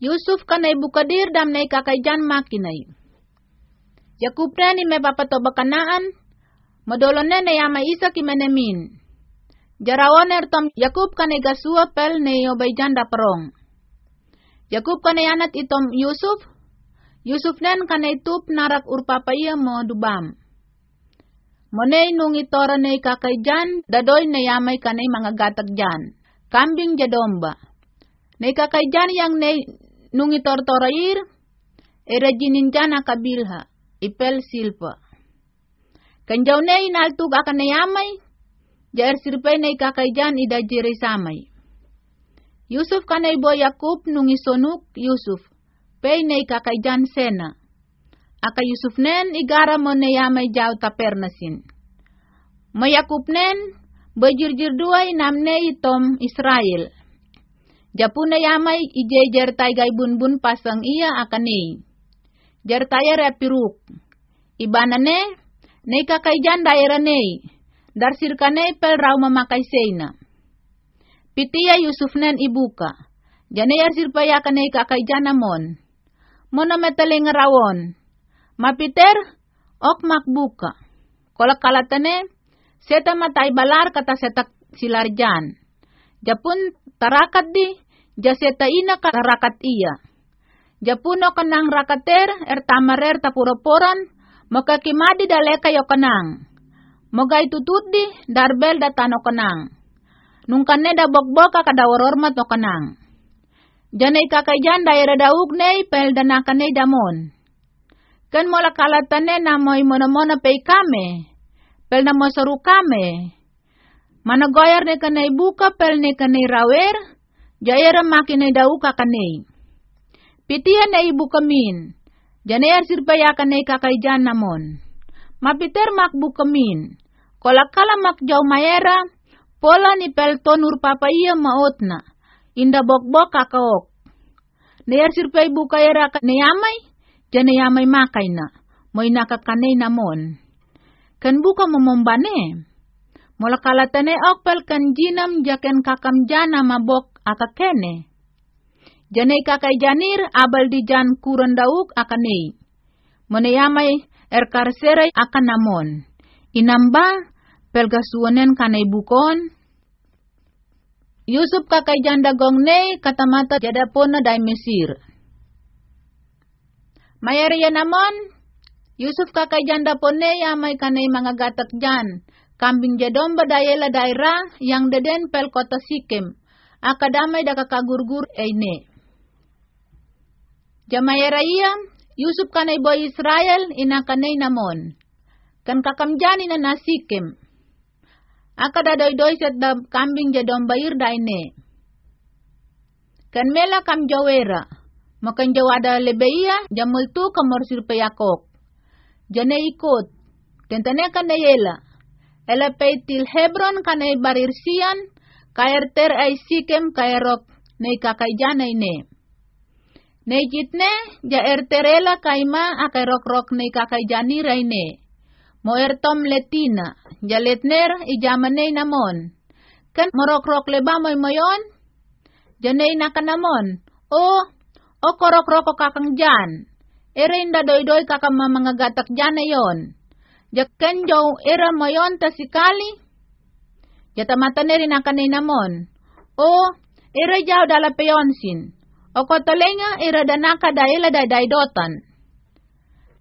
Yusuf kanay bukadir dam nay kakayjan makinay. Yakub ni me papatoba kanaan, modolon ne na yama isa kimenemin. Jarawon ertom Yakub kanay gasua pel ne yobayjan da perong. Yakub kanay anat itom Yusuf, Yusuf nen kanay tup narak urpapaya mo dubam. Monay nung itora na kakayjan, dadoy na yamay kanay mga gatag jan. Kambing jadomba. Na kakayjan yang na nung itortorair, era jininjana kabilha, ipel silpa. Kanjaw na inaltug akan na yamay, jair sirpay na ikakayjan ida samay. Yusuf kanay bo Yakub nung isonuk Yusuf, pay na ikakayjan sena. Aka Yusuf nen igara mo na yamay jaw tapernasin. Mayakub nen, bajir-jir duay namne itom Israel. Japuna yamay ije jertay gay bunbun pasang iya akane. Jertaya repiruk. Ibana ne, ne kakayjan daera ne. Darsir kane pel raw mamakai seina. Pitiya Yusuf nen ibuka. Jane yarsir paya kane kakayjan namon. Mona metaling rawon. Mapiter, ok makbuka. Kolak kalatane, seta matay balar kata setak silarjan. Japun tarakat di, jaseta ina rakat iya. Japuno kanang rakater, er tamarer tapuroporan, moka kimadi daleka yo kanang. Moga itutut di, darbel datano kanang. Nung kanne da bokboka kada warormat no kanang. Janay kakayjan daira daug nei pel danakane damon. Kan mola kalatane na moy monomona pay kame. Pel na mo saru kame. Managoyar ne kanay buka pel ne kanay rawer, jayara makine dau kakane. Pitia na ibu kamin, janayar sirpaya kanay kakayjan namon. Mapiter makbu kamin, kolakala makjaw mayera, pola ni pel tonur papaya maotna, inda bokbok kakaok. Nayar sirpay bukayara kanayamay, janayamay makay na, moy nakakanay namon. Kan buka momombane, Mula kalatane okpel kan jinam jaken kakam jana mabok akakene. Jane kakai janir abal di jan kuran dauk akane. Meneyamai er karsere akan namon. Inamba pelgasuanen kanai bukon. Yusuf kakai janda gongne katamata jadapona dai Mesir. Mayariya namon, Yusuf kakai janda pone yamay kanay mga gatak jan kambing jadom badayela daerah yang deden pel kota Sikem, akadamai da kakagurgur eine. Jamayera iya, Yusuf kanay boy Israel ina kanay namon. Kan kakamjani na nasikem. Akada doy doy set da kambing jadom bayir da ine. Kan mela kam jawera. Makan jawada lebeia jamultu kamorsir peyakok. Jane ikut. Tentane kan yela til Hebron kanay barirsian, ter ay sikem kayrok nay kakayjanay ne. Nay jitne, ja erterela kayma akayrok-rok nay kakayjaniray ne. Mo ertom letina, ja letner ijamanay namon. Kan morok-rok leba moy moyon? Janay nakanamon. O, o korok-rok o kakang jan. Ere inda doy-doy kakama mga gatak janayon Jakken jaw era mayon sikali. Jata mata neri na namon. O, era jaw dala peyonsin. O kotalenga era danaka daila da daidotan.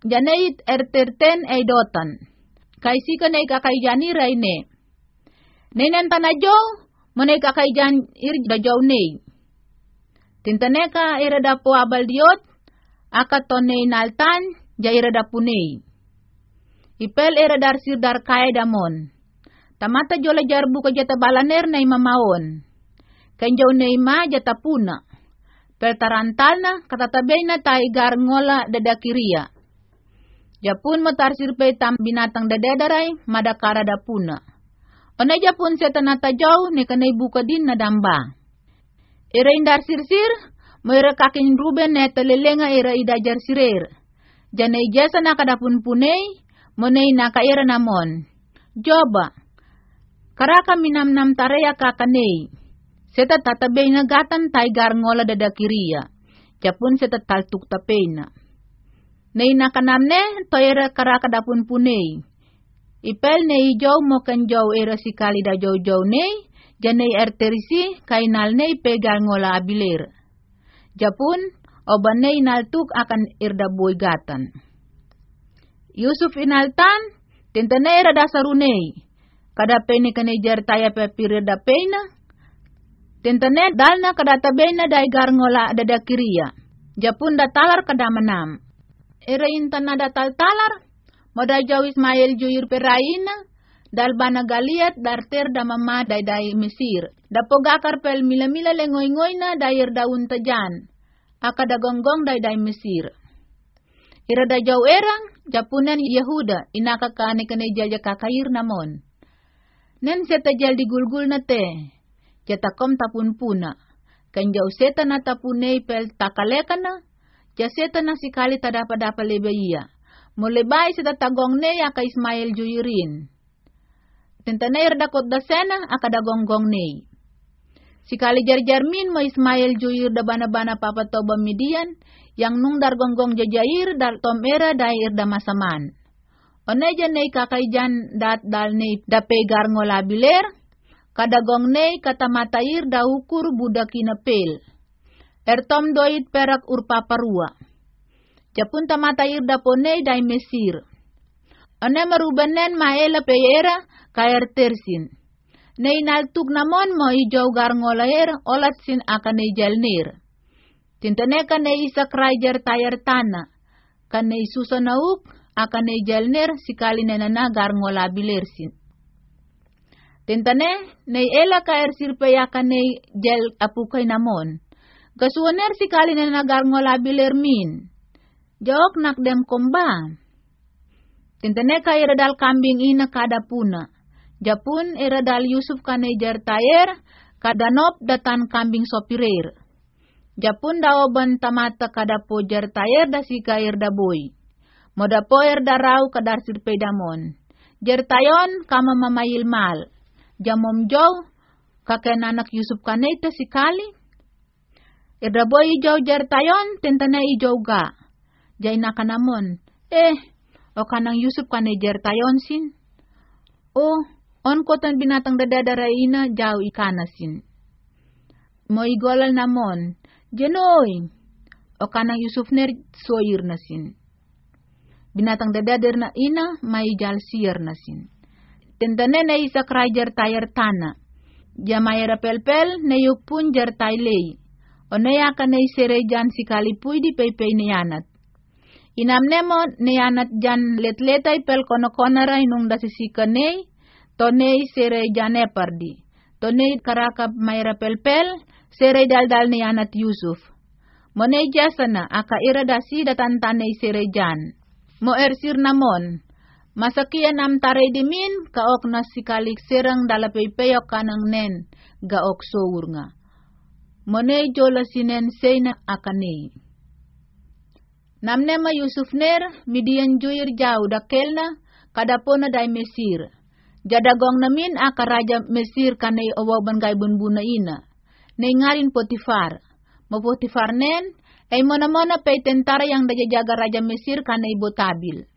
Janait erterten ay dotan. Kaisi ka na ikakaijani raine. Nenan tanajaw, muna ikakaijan ir da jaw ne. Tintaneka era da po abal diot, akaton naltan, ja era da punei. Ipel era dar sir dar kaya damon. Tamata jola jarbu ka jata balaner na imamaon. Kanjaw na ima jata puna. Pel tarantal na katatabay na tay gar ngola dadakiria. Japun mo tarsir pe tam binatang dadadaray madakara da puna. Ona japun sa tanatajaw ni kanay buka din na damba. Ira indar sirsir, mo ira kakin Ruben na talilenga ira idajar sirer. Janay jasa na kadapun punay, Munay na kaira namon. Joba, karaka minamnam tareya kakanay. Seta tatabay na gatan tay ngola dadakiriya. Japun setatal tuk tapena. Nei nakanamne toyera karakadapun punei. Ipel nei jau mo kan jau era sikali da jau jau nei, janei erterisi kainal nei pegal ngola abiler. Japun, nei naltuk akan irda gatan. Yusuf inaltan, tentane era dasarunei. Kada pene jar taya pe pirda pena. Tentane dalna kada tabena dai garngola dada kiria. Japun da talar kada menam. Era intan ada tal talar. Moda jau Ismail juyur peraina. Dal bana galiat dar ter da mama dai dai Mesir. Da pogakar pel mila mila lengoy ngoy na dair daun tajan. Aka da gonggong dai dai Mesir. Ira da jau erang, japunan Yahuda, inaka kane kane jalja kakair namon. Nen seta jal digulgul na te, jata kom tapun puna. Kan jau seta na tapunei pel takaleka na, jaseta na sikali tadapa-dapa lebe iya. Mulebay seta tagong ne ka Ismail Juyirin. Tentanair dakot da sena akadagonggong nei. Sikali jar-jarmin mo Ismail Juyir da bana-bana papatoba midian, yang nung dar gonggong jajair dar tom era dair da masaman. Oneja nei kakaijan dat dal nei da pegar ngola biler, kadagong nei kata matair da ukur budakina pel. Ertom doit perak urpa parua. Japun tamatair da ponei dai mesir. One marubenen maela peyera kaer tersin. Nei naltuk namon mo hijau gar ngolair olat sin akan jalnir. Tintane kan ne isa krajer tayar tana. Kan ne susa nauk akan ne jalner sikali ne nanagar ngola bilersin. Tintane ne ela ka er sirpe akan ne jel apukai namon. Gasuaner sikali ne nanagar ngola biler min. Jawak nak dem komba. Tintane ka dal kambing ina kada puna. Japun dal Yusuf kane jar tayer kadanop datan kambing sopirer. Japun ban tamata kada pojar tayer da si kair da boy. Moda poer da rau kadar sirpe damon. Jer tayon kama mamayil mal. Jamom jow kakek anak Yusuf kaneta si kali. Irda boy ijaw jer tayon tentana ijaw ga. Jay nakanamon. Eh, o kanang Yusuf kane jer tayon sin. Oh, on kotan binatang dadadara ina jaw ikanasin. Mo igolal namon, Jenoy, o kanang Yusuf ner soyir nasin. Binatang dadader na ina, may jal siyar nasin. Tendane na isa krajar tayar tana. Jamayara pelpel na yukpun jar taylay. O naya ka na isere jan si kalipuy di paypay niyanat. Inamnemo niyanat jan letletay pel kono-konaray nung tonay sere jan epardi. Tonay karakap mayra pelpel, seredal dal ni anat Yusuf. Moneja sana aka iradasi datan tanay serejan. Mo ersir namon. Masakian am taray dimin kaok na sikalik serang dalapaypayok kanang nen gaok sowur nga. Monay jola sinen seyna akane. Namne ma Yusuf ner midian juir jauh dakelna kadapona day Mesir. Jadagong namin aka raja Mesir kanay awaban gay bunbuna ina ngarin Potifar. Mo Potifar nen, ay mona-mona pay tentara yang dajajaga Raja Mesir kanay botabil.